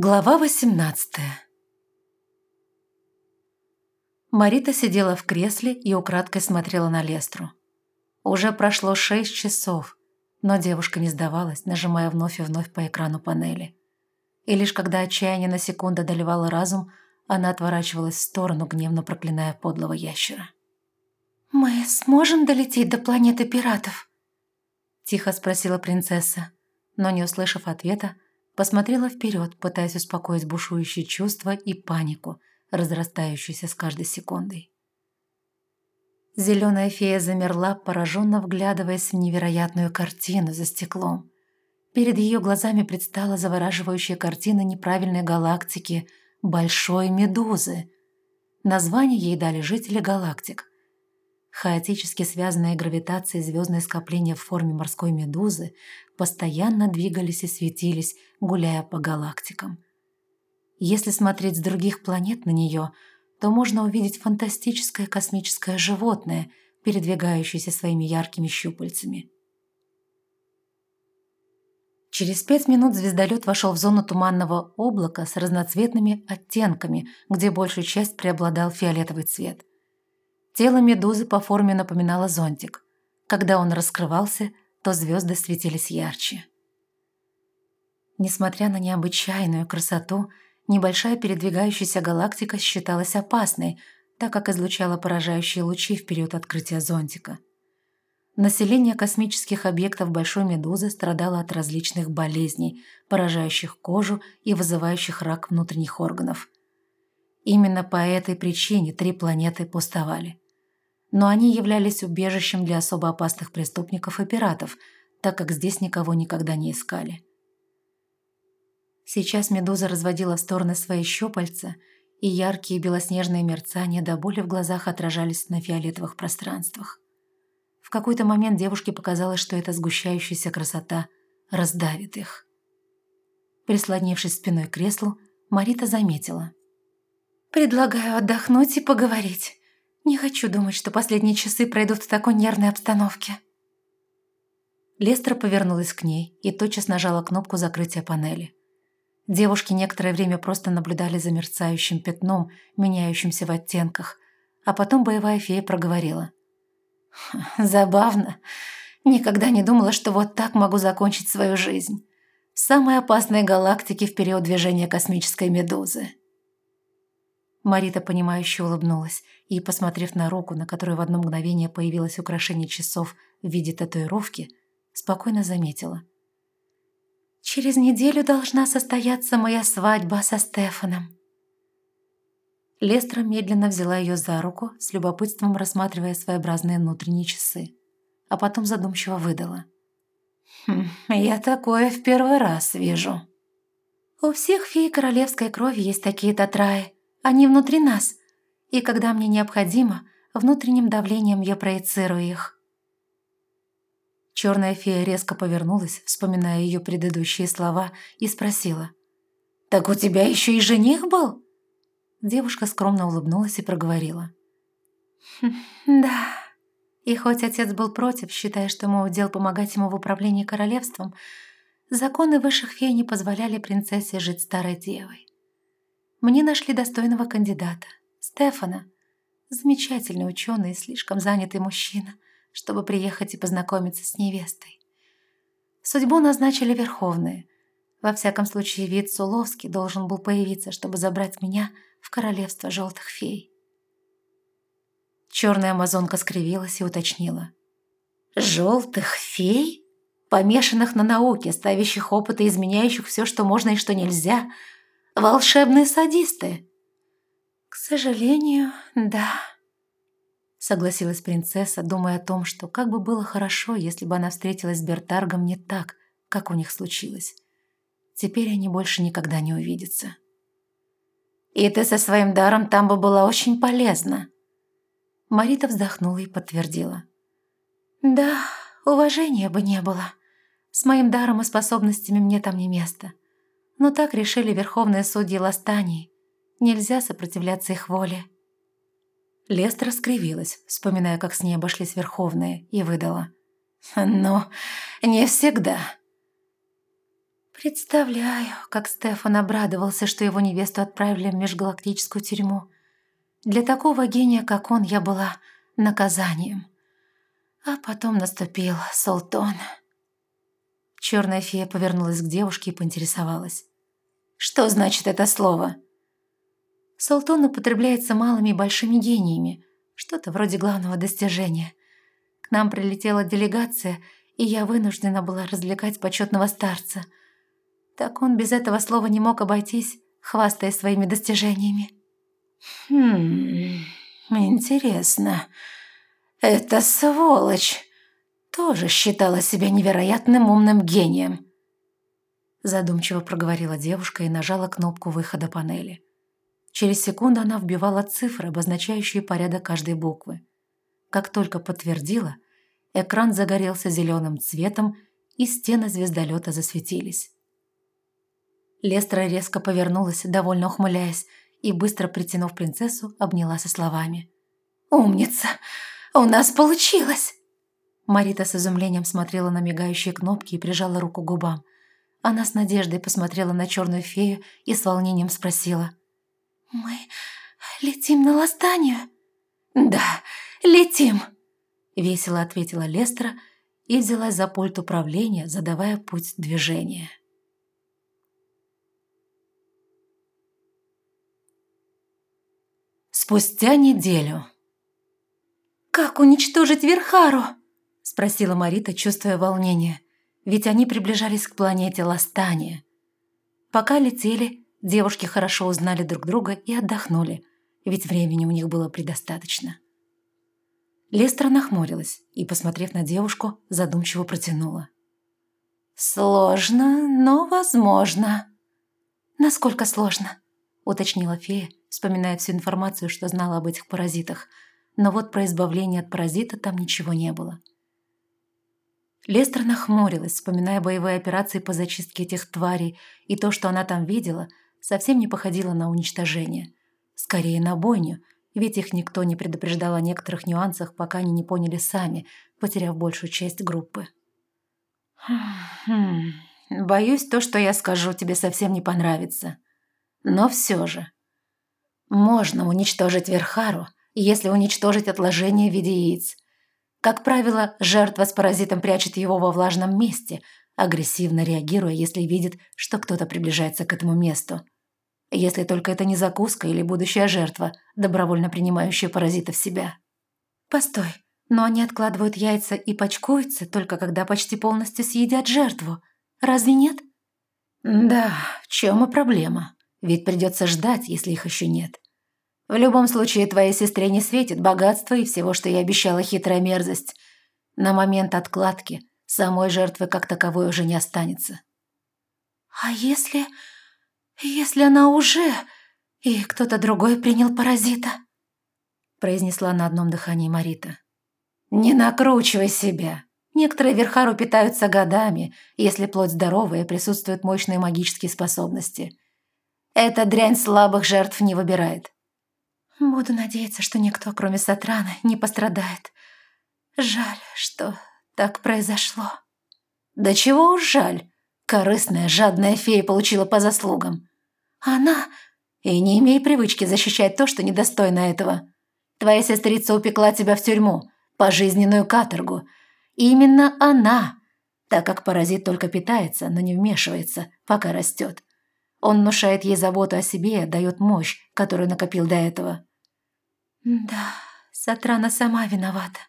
Глава 18 Марита сидела в кресле и украдкой смотрела на Лестру. Уже прошло шесть часов, но девушка не сдавалась, нажимая вновь и вновь по экрану панели. И лишь когда отчаяние на секунду одолевало разум, она отворачивалась в сторону, гневно проклиная подлого ящера. «Мы сможем долететь до планеты пиратов?» Тихо спросила принцесса, но, не услышав ответа, посмотрела вперед, пытаясь успокоить бушующие чувства и панику, разрастающуюся с каждой секундой. Зеленая фея замерла, пораженно вглядываясь в невероятную картину за стеклом. Перед ее глазами предстала завораживающая картина неправильной галактики Большой Медузы. Название ей дали жители галактик. Хаотически связанные гравитацией звездные скопления в форме морской медузы постоянно двигались и светились, гуляя по галактикам. Если смотреть с других планет на нее, то можно увидеть фантастическое космическое животное, передвигающееся своими яркими щупальцами. Через пять минут звездолет вошел в зону туманного облака с разноцветными оттенками, где большую часть преобладал фиолетовый цвет. Тело медузы по форме напоминало зонтик. Когда он раскрывался, то звезды светились ярче. Несмотря на необычайную красоту, небольшая передвигающаяся галактика считалась опасной, так как излучала поражающие лучи в период открытия зонтика. Население космических объектов Большой Медузы страдало от различных болезней, поражающих кожу и вызывающих рак внутренних органов. Именно по этой причине три планеты пустовали но они являлись убежищем для особо опасных преступников и пиратов, так как здесь никого никогда не искали. Сейчас Медуза разводила в стороны свои щупальца, и яркие белоснежные мерцания до боли в глазах отражались на фиолетовых пространствах. В какой-то момент девушке показалось, что эта сгущающаяся красота раздавит их. Прислонившись спиной к креслу, Марита заметила. «Предлагаю отдохнуть и поговорить». Не хочу думать, что последние часы пройдут в такой нервной обстановке. Лестра повернулась к ней и тотчас нажала кнопку закрытия панели. Девушки некоторое время просто наблюдали за мерцающим пятном, меняющимся в оттенках, а потом боевая фея проговорила. «Забавно. Никогда не думала, что вот так могу закончить свою жизнь. В самой опасной галактике в период движения космической медузы». Марита, понимающе улыбнулась и, посмотрев на руку, на которой в одно мгновение появилось украшение часов в виде татуировки, спокойно заметила. «Через неделю должна состояться моя свадьба со Стефаном». Лестра медленно взяла ее за руку, с любопытством рассматривая своеобразные внутренние часы, а потом задумчиво выдала. «Хм, «Я такое в первый раз вижу». «У всех фей королевской крови есть такие татраи», они внутри нас, и когда мне необходимо, внутренним давлением я проецирую их. Черная фея резко повернулась, вспоминая ее предыдущие слова, и спросила. «Так у тебя еще и жених был?» Девушка скромно улыбнулась и проговорила. «Хм, «Да». И хоть отец был против, считая, что мой удел помогать ему в управлении королевством, законы высших фей не позволяли принцессе жить старой девой. Мне нашли достойного кандидата, Стефана. Замечательный ученый и слишком занятый мужчина, чтобы приехать и познакомиться с невестой. Судьбу назначили Верховные. Во всяком случае, вид Суловский должен был появиться, чтобы забрать меня в королевство желтых фей. Черная амазонка скривилась и уточнила. «Желтых фей? Помешанных на науке, ставящих опыты, изменяющих все, что можно и что нельзя – волшебные садисты». «К сожалению, да», — согласилась принцесса, думая о том, что как бы было хорошо, если бы она встретилась с Бертаргом не так, как у них случилось. Теперь они больше никогда не увидятся. «И ты со своим даром там бы была очень полезна». Марита вздохнула и подтвердила. «Да, уважения бы не было. С моим даром и способностями мне там не место. Но так решили верховные судьи Ластании. Нельзя сопротивляться их воле. Лестра скривилась, вспоминая, как с ней обошлись верховные, и выдала. «Ну, не всегда». Представляю, как Стефан обрадовался, что его невесту отправили в межгалактическую тюрьму. Для такого гения, как он, я была наказанием. А потом наступил Солтон. Черная фея повернулась к девушке и поинтересовалась. «Что значит это слово?» Солтон употребляется малыми и большими гениями, что-то вроде главного достижения. К нам прилетела делегация, и я вынуждена была развлекать почетного старца – так он без этого слова не мог обойтись, хвастая своими достижениями. «Хм... Интересно. Эта сволочь тоже считала себя невероятным умным гением». Задумчиво проговорила девушка и нажала кнопку выхода панели. Через секунду она вбивала цифры, обозначающие порядок каждой буквы. Как только подтвердила, экран загорелся зеленым цветом, и стены звездолета засветились. Лестра резко повернулась, довольно ухмыляясь, и, быстро притянув принцессу, обняла со словами. «Умница! У нас получилось!» Марита с изумлением смотрела на мигающие кнопки и прижала руку к губам. Она с надеждой посмотрела на черную фею и с волнением спросила. «Мы летим на Ластанию?» «Да, летим!» Весело ответила Лестра и взялась за пульт управления, задавая путь движения. Спустя неделю. «Как уничтожить Верхару?» – спросила Марита, чувствуя волнение, ведь они приближались к планете Ластания. Пока летели, девушки хорошо узнали друг друга и отдохнули, ведь времени у них было предостаточно. Лестра нахмурилась и, посмотрев на девушку, задумчиво протянула. «Сложно, но возможно». «Насколько сложно?» – уточнила фея, вспоминая всю информацию, что знала об этих паразитах. Но вот про избавление от паразита там ничего не было. Лестер нахмурилась, вспоминая боевые операции по зачистке этих тварей, и то, что она там видела, совсем не походило на уничтожение. Скорее, на бойню, ведь их никто не предупреждал о некоторых нюансах, пока они не поняли сами, потеряв большую часть группы. «Хм, боюсь, то, что я скажу, тебе совсем не понравится. Но все же...» Можно уничтожить Верхару, если уничтожить отложение в виде яиц. Как правило, жертва с паразитом прячет его во влажном месте, агрессивно реагируя, если видит, что кто-то приближается к этому месту. Если только это не закуска или будущая жертва, добровольно принимающая паразита в себя. Постой, но они откладывают яйца и почкуются только когда почти полностью съедят жертву. Разве нет? Да, в чем и проблема? Ведь придется ждать, если их еще нет. В любом случае, твоей сестре не светит богатство и всего, что я обещала хитрая мерзость. На момент откладки самой жертвы как таковой уже не останется. А если... если она уже... и кто-то другой принял паразита? Произнесла на одном дыхании Марита. Не накручивай себя. Некоторые верхару питаются годами, если плоть здоровая и присутствуют мощные магические способности – эта дрянь слабых жертв не выбирает. Буду надеяться, что никто, кроме Сатрана, не пострадает. Жаль, что так произошло. Да чего уж жаль. Корыстная, жадная фея получила по заслугам. Она... И не имей привычки защищать то, что недостойно этого. Твоя сестрица упекла тебя в тюрьму, пожизненную каторгу. И именно она, так как паразит только питается, но не вмешивается, пока растет. Он внушает ей заботу о себе и отдает мощь, которую накопил до этого. Да, Сатрана сама виновата.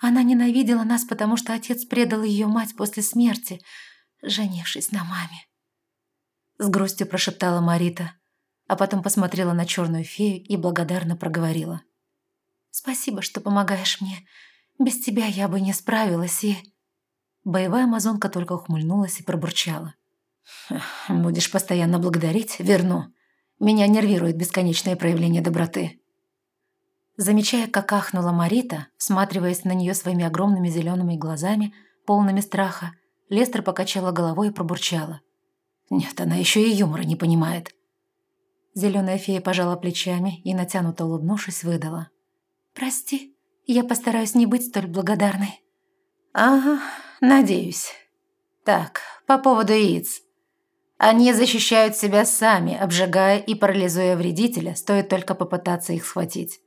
Она ненавидела нас, потому что отец предал ее мать после смерти, женившись на маме. С грустью прошептала Марита, а потом посмотрела на черную фею и благодарно проговорила. «Спасибо, что помогаешь мне. Без тебя я бы не справилась и...» Боевая амазонка только ухмыльнулась и пробурчала. «Будешь постоянно благодарить, верну. Меня нервирует бесконечное проявление доброты». Замечая, как ахнула Марита, всматриваясь на нее своими огромными зелеными глазами, полными страха, Лестер покачала головой и пробурчала. «Нет, она еще и юмора не понимает». Зеленая фея пожала плечами и, натянуто улыбнувшись, выдала. «Прости, я постараюсь не быть столь благодарной». «Ага, надеюсь. Так, по поводу яиц. Они защищают себя сами, обжигая и парализуя вредителя, стоит только попытаться их схватить.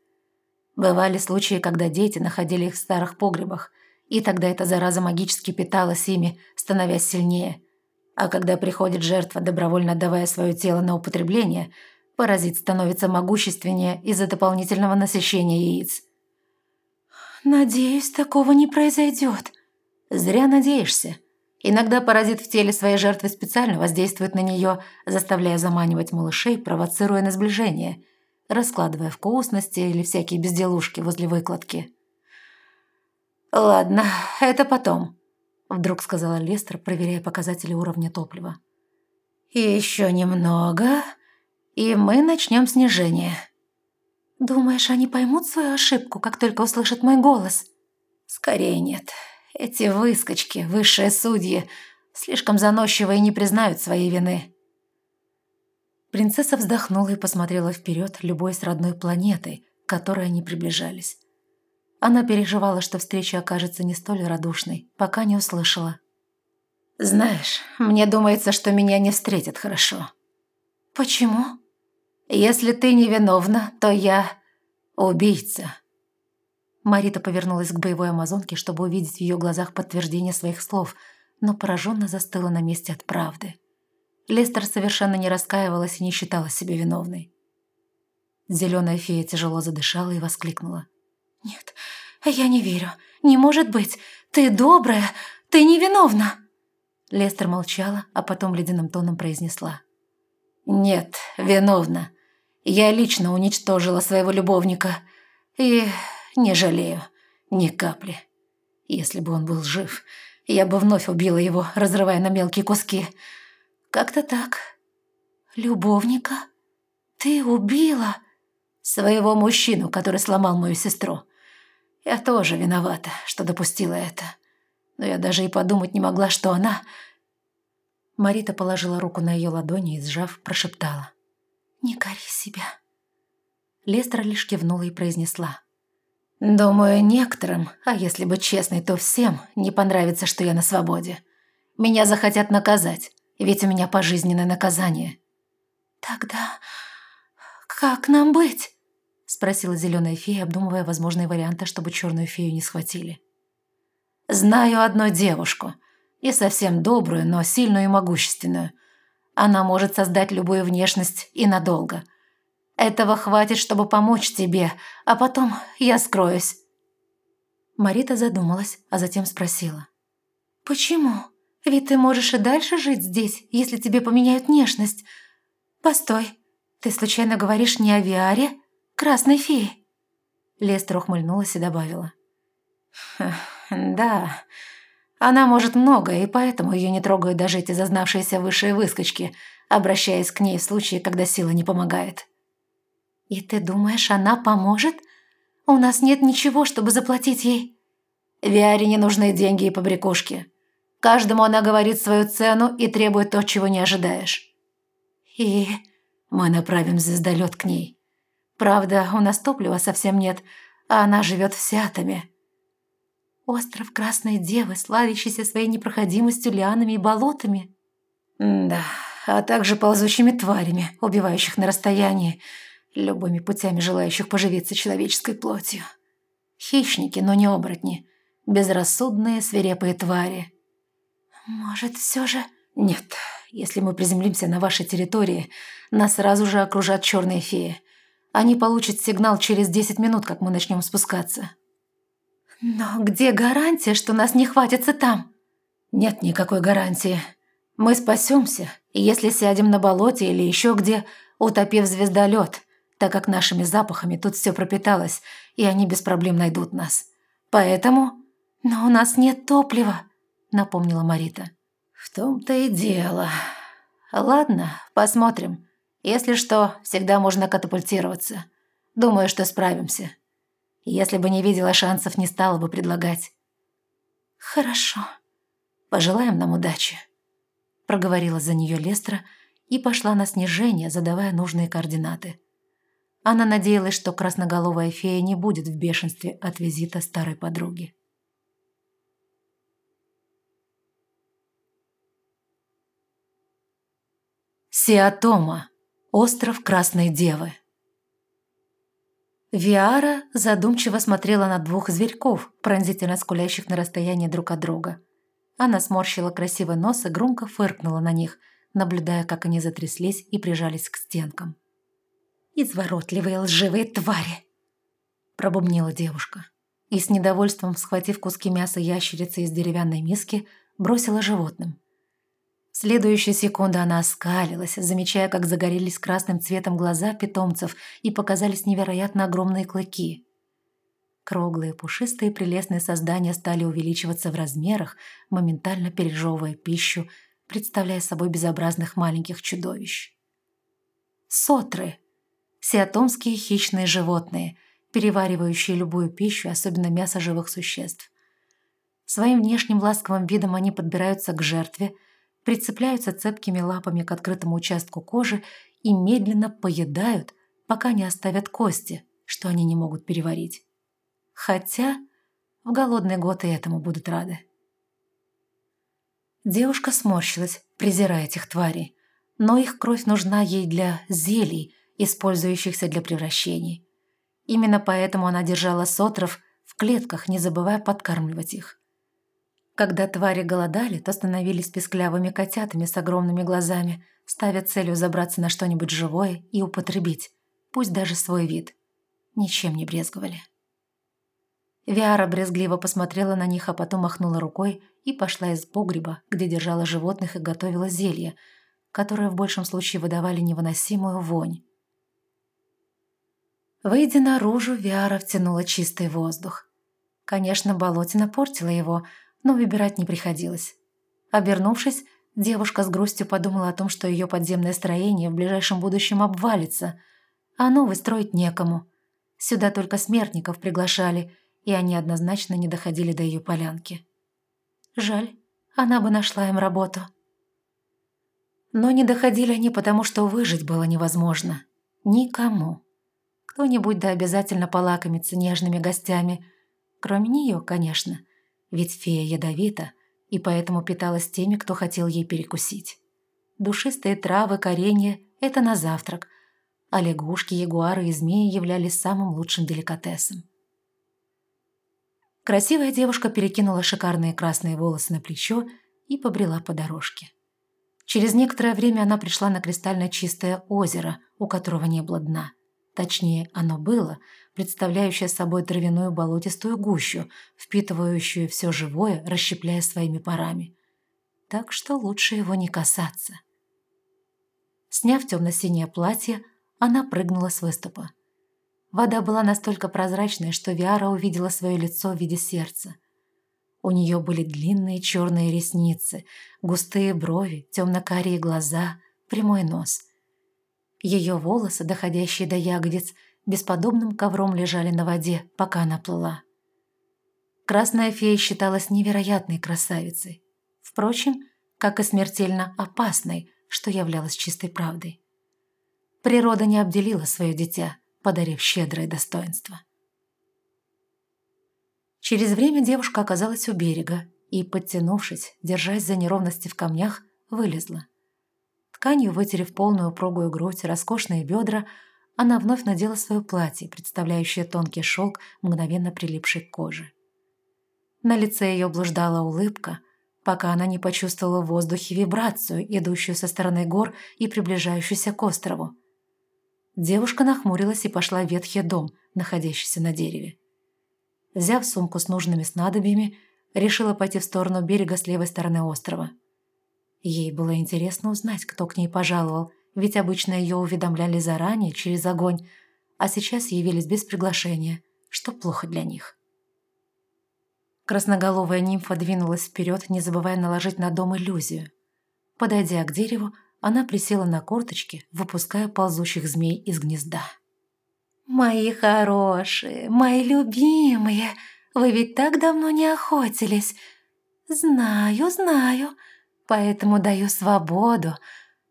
Бывали случаи, когда дети находили их в старых погребах, и тогда эта зараза магически питалась ими, становясь сильнее. А когда приходит жертва, добровольно отдавая свое тело на употребление, паразит становится могущественнее из-за дополнительного насыщения яиц. «Надеюсь, такого не произойдет». «Зря надеешься. Иногда паразит в теле своей жертвы специально воздействует на нее, заставляя заманивать малышей, провоцируя на сближение, раскладывая вкусности или всякие безделушки возле выкладки. «Ладно, это потом», – вдруг сказала Лестер, проверяя показатели уровня топлива. «Еще немного, и мы начнем снижение». «Думаешь, они поймут свою ошибку, как только услышат мой голос?» «Скорее нет. Эти выскочки, высшие судьи, слишком заносчивые и не признают своей вины. Принцесса вздохнула и посмотрела вперед, любой с родной планетой, к которой они приближались. Она переживала, что встреча окажется не столь радушной, пока не услышала. «Знаешь, мне думается, что меня не встретят хорошо». «Почему?» «Если ты невиновна, то я убийца». Марита повернулась к боевой амазонке, чтобы увидеть в ее глазах подтверждение своих слов, но пораженно застыла на месте от правды. Лестер совершенно не раскаивалась и не считала себя виновной. Зеленая фея тяжело задышала и воскликнула. «Нет, я не верю. Не может быть. Ты добрая. Ты невиновна!» Лестер молчала, а потом ледяным тоном произнесла. «Нет, виновна. Я лично уничтожила своего любовника. И не жалею. Ни капли. Если бы он был жив, я бы вновь убила его, разрывая на мелкие куски. Как-то так. Любовника? Ты убила? Своего мужчину, который сломал мою сестру. Я тоже виновата, что допустила это. Но я даже и подумать не могла, что она... Марита положила руку на ее ладони и, сжав, прошептала. «Не кори себя». Лестра лишь кивнула и произнесла. Думаю, некоторым, а если быть честной, то всем не понравится, что я на свободе. Меня захотят наказать, ведь у меня пожизненное наказание. Тогда как нам быть? Спросила зеленая фея, обдумывая возможные варианты, чтобы черную фею не схватили. Знаю одну девушку, и совсем добрую, но сильную и могущественную. Она может создать любую внешность и надолго – этого хватит, чтобы помочь тебе, а потом я скроюсь». Марита задумалась, а затем спросила. «Почему? Ведь ты можешь и дальше жить здесь, если тебе поменяют внешность. Постой, ты случайно говоришь не о Виаре, красной фее?» Лестер ухмыльнулась и добавила. «Да, она может многое, и поэтому ее не трогают даже эти зазнавшиеся высшие выскочки, обращаясь к ней в случае, когда сила не помогает». «И ты думаешь, она поможет? У нас нет ничего, чтобы заплатить ей». Виаре не нужны деньги и побрякушки. Каждому она говорит свою цену и требует то, чего не ожидаешь. И мы направим звездолет к ней. Правда, у нас топлива совсем нет, а она живет в Сиатоме. Остров Красной Девы, славящийся своей непроходимостью лианами и болотами. Да, а также ползучими тварями, убивающих на расстоянии, любыми путями желающих поживиться человеческой плотью. Хищники, но не оборотни. Безрассудные, свирепые твари. Может, все же... Нет, если мы приземлимся на вашей территории, нас сразу же окружат черные феи. Они получат сигнал через 10 минут, как мы начнем спускаться. Но где гарантия, что нас не хватится там? Нет никакой гарантии. Мы спасемся, если сядем на болоте или еще где, утопив звездолет так как нашими запахами тут все пропиталось, и они без проблем найдут нас. Поэтому... Но у нас нет топлива, напомнила Марита. В том-то и дело. Ладно, посмотрим. Если что, всегда можно катапультироваться. Думаю, что справимся. Если бы не видела шансов, не стала бы предлагать. Хорошо. Пожелаем нам удачи. Проговорила за нее Лестра и пошла на снижение, задавая нужные координаты. Она надеялась, что красноголовая фея не будет в бешенстве от визита старой подруги. Сиатома. Остров Красной Девы. Виара задумчиво смотрела на двух зверьков, пронзительно скулящих на расстоянии друг от друга. Она сморщила красивый нос и громко фыркнула на них, наблюдая, как они затряслись и прижались к стенкам. «Изворотливые лживые твари!» – пробубнила девушка. И с недовольством, схватив куски мяса ящерицы из деревянной миски, бросила животным. В следующую секунду она оскалилась, замечая, как загорелись красным цветом глаза питомцев и показались невероятно огромные клыки. Круглые, пушистые, прелестные создания стали увеличиваться в размерах, моментально пережевывая пищу, представляя собой безобразных маленьких чудовищ. Сотры – сиатомские хищные животные, переваривающие любую пищу, особенно мясо живых существ. Своим внешним ласковым видом они подбираются к жертве – прицепляются цепкими лапами к открытому участку кожи и медленно поедают, пока не оставят кости, что они не могут переварить. Хотя в голодный год и этому будут рады. Девушка сморщилась, презирая этих тварей, но их кровь нужна ей для зелий, использующихся для превращений. Именно поэтому она держала сотров в клетках, не забывая подкармливать их. Когда твари голодали, то становились песклявыми котятами с огромными глазами, ставя целью забраться на что-нибудь живое и употребить, пусть даже свой вид. Ничем не брезговали. Виара брезгливо посмотрела на них, а потом махнула рукой и пошла из погреба, где держала животных и готовила зелье, которое в большем случае выдавали невыносимую вонь. Выйдя наружу, Виара втянула чистый воздух. Конечно, болотина портила его, но выбирать не приходилось. Обернувшись, девушка с грустью подумала о том, что ее подземное строение в ближайшем будущем обвалится, а новый строить некому. Сюда только смертников приглашали, и они однозначно не доходили до ее полянки. Жаль, она бы нашла им работу. Но не доходили они, потому что выжить было невозможно. Никому. Кто-нибудь да обязательно полакомится нежными гостями. Кроме нее, конечно ведь фея ядовита и поэтому питалась теми, кто хотел ей перекусить. Душистые травы, коренья – это на завтрак, а лягушки, ягуары и змеи являлись самым лучшим деликатесом. Красивая девушка перекинула шикарные красные волосы на плечо и побрела по дорожке. Через некоторое время она пришла на кристально чистое озеро, у которого не было дна. Точнее, оно было, представляющее собой травяную болотистую гущу, впитывающую все живое, расщепляя своими парами. Так что лучше его не касаться. Сняв темно-синее платье, она прыгнула с выступа. Вода была настолько прозрачной, что Виара увидела свое лицо в виде сердца. У нее были длинные черные ресницы, густые брови, темно-карие глаза, прямой нос – ее волосы, доходящие до ягодиц, бесподобным ковром лежали на воде, пока она плыла. Красная фея считалась невероятной красавицей. Впрочем, как и смертельно опасной, что являлось чистой правдой. Природа не обделила свое дитя, подарив щедрое достоинство. Через время девушка оказалась у берега и, подтянувшись, держась за неровности в камнях, вылезла. Тканью вытерев полную упругую грудь, роскошные бедра, она вновь надела свое платье, представляющее тонкий шелк, мгновенно прилипший к коже. На лице ее блуждала улыбка, пока она не почувствовала в воздухе вибрацию, идущую со стороны гор и приближающуюся к острову. Девушка нахмурилась и пошла в ветхий дом, находящийся на дереве. Взяв сумку с нужными снадобьями, решила пойти в сторону берега с левой стороны острова – Ей было интересно узнать, кто к ней пожаловал, ведь обычно ее уведомляли заранее, через огонь, а сейчас явились без приглашения, что плохо для них. Красноголовая нимфа двинулась вперед, не забывая наложить на дом иллюзию. Подойдя к дереву, она присела на корточки, выпуская ползущих змей из гнезда. «Мои хорошие, мои любимые, вы ведь так давно не охотились. Знаю, знаю, поэтому даю свободу,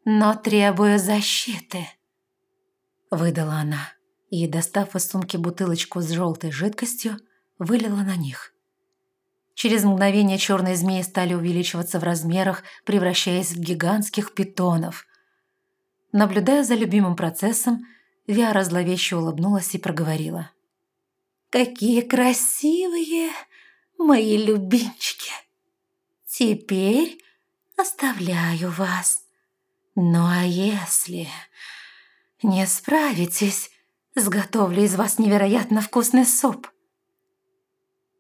но требую защиты», — выдала она и, достав из сумки бутылочку с желтой жидкостью, вылила на них. Через мгновение черные змеи стали увеличиваться в размерах, превращаясь в гигантских питонов. Наблюдая за любимым процессом, Виара зловеще улыбнулась и проговорила. «Какие красивые мои любимчики! Теперь оставляю вас. Ну а если не справитесь, сготовлю из вас невероятно вкусный суп».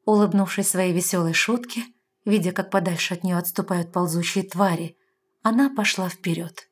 Улыбнувшись своей веселой шутке, видя, как подальше от нее отступают ползущие твари, она пошла вперед.